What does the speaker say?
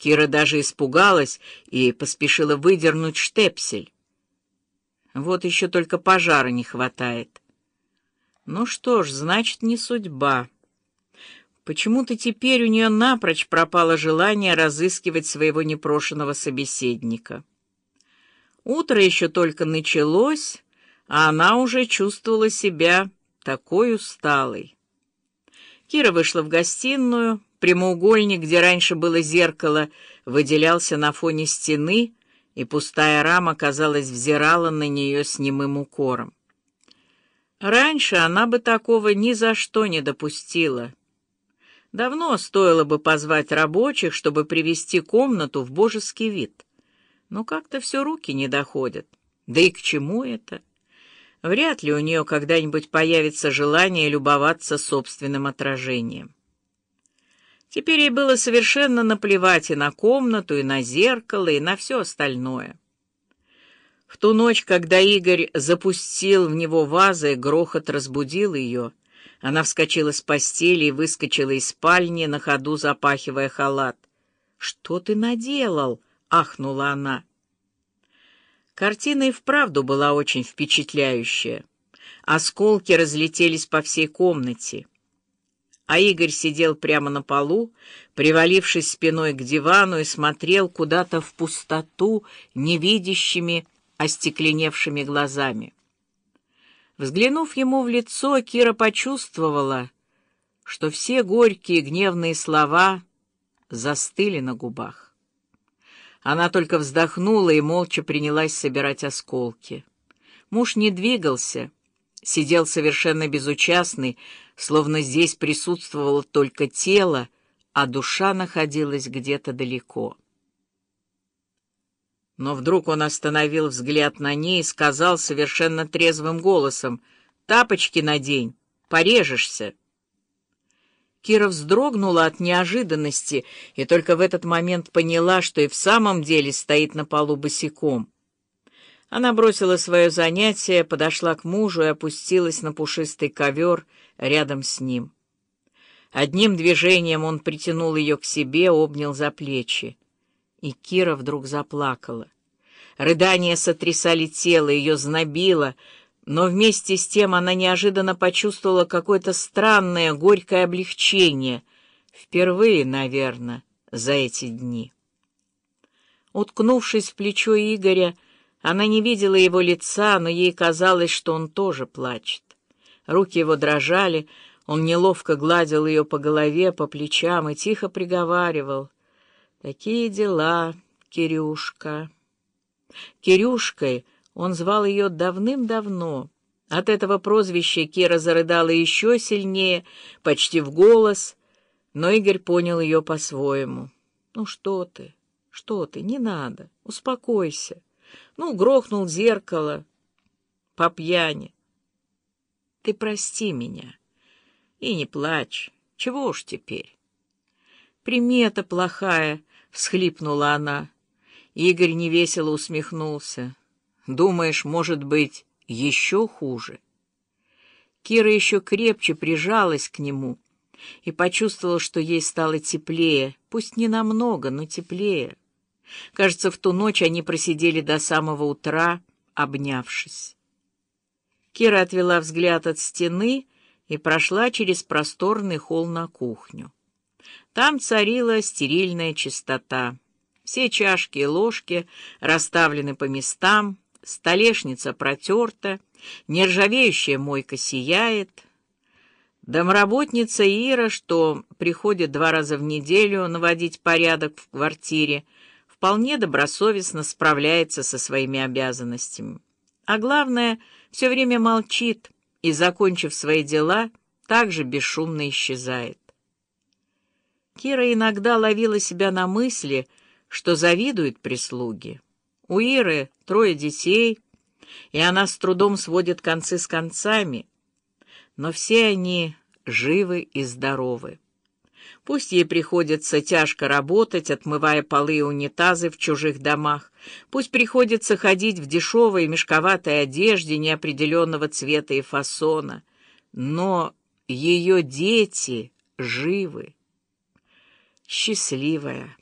Кира даже испугалась и поспешила выдернуть штепсель. Вот еще только пожара не хватает. Ну что ж, значит, не судьба. Почему-то теперь у нее напрочь пропало желание разыскивать своего непрошенного собеседника. Утро еще только началось, а она уже чувствовала себя такой усталой. Кира вышла в гостиную. Прямоугольник, где раньше было зеркало, выделялся на фоне стены, и пустая рама, казалось, взирала на нее с немым укором. Раньше она бы такого ни за что не допустила. Давно стоило бы позвать рабочих, чтобы привести комнату в божеский вид. Но как-то все руки не доходят. Да и к чему это? Вряд ли у нее когда-нибудь появится желание любоваться собственным отражением. Теперь ей было совершенно наплевать и на комнату, и на зеркало, и на все остальное. В ту ночь, когда Игорь запустил в него вазы, грохот разбудил ее. Она вскочила с постели и выскочила из спальни, на ходу запахивая халат. «Что ты наделал?» — ахнула она. Картина и вправду была очень впечатляющая. Осколки разлетелись по всей комнате а Игорь сидел прямо на полу, привалившись спиной к дивану и смотрел куда-то в пустоту невидящими, остекленевшими глазами. Взглянув ему в лицо, Кира почувствовала, что все горькие гневные слова застыли на губах. Она только вздохнула и молча принялась собирать осколки. Муж не двигался, сидел совершенно безучастный, словно здесь присутствовало только тело, а душа находилась где-то далеко. Но вдруг он остановил взгляд на ней и сказал совершенно трезвым голосом, «Тапочки надень, порежешься». Кира вздрогнула от неожиданности и только в этот момент поняла, что и в самом деле стоит на полу босиком. Она бросила свое занятие, подошла к мужу и опустилась на пушистый ковер рядом с ним. Одним движением он притянул ее к себе, обнял за плечи. И Кира вдруг заплакала. Рыдания сотрясали тело, ее знобило, но вместе с тем она неожиданно почувствовала какое-то странное, горькое облегчение. Впервые, наверное, за эти дни. Уткнувшись в плечо Игоря, она не видела его лица, но ей казалось, что он тоже плачет. Руки его дрожали, он неловко гладил ее по голове, по плечам и тихо приговаривал. «Такие дела, Кирюшка». Кирюшкой он звал ее давным-давно. От этого прозвища Кира зарыдала еще сильнее, почти в голос, но Игорь понял ее по-своему. «Ну что ты, что ты, не надо, успокойся». Ну, грохнул зеркало по пьяни. Ты прости меня и не плачь. Чего уж теперь? Примета плохая, — всхлипнула она. Игорь невесело усмехнулся. Думаешь, может быть, еще хуже? Кира еще крепче прижалась к нему и почувствовала, что ей стало теплее, пусть не намного, но теплее. Кажется, в ту ночь они просидели до самого утра, обнявшись. Кира отвела взгляд от стены и прошла через просторный холл на кухню. Там царила стерильная чистота. Все чашки и ложки расставлены по местам, столешница протерта, нержавеющая мойка сияет. Домработница Ира, что приходит два раза в неделю наводить порядок в квартире, вполне добросовестно справляется со своими обязанностями. А главное, все время молчит и, закончив свои дела, также бесшумно исчезает. Кира иногда ловила себя на мысли, что завидует прислуге. У Иры трое детей, и она с трудом сводит концы с концами, но все они живы и здоровы. Пусть ей приходится тяжко работать, отмывая полы и унитазы в чужих домах. Пусть приходится ходить в дешевой мешковатой одежде неопределенного цвета и фасона. Но ее дети живы. Счастливая.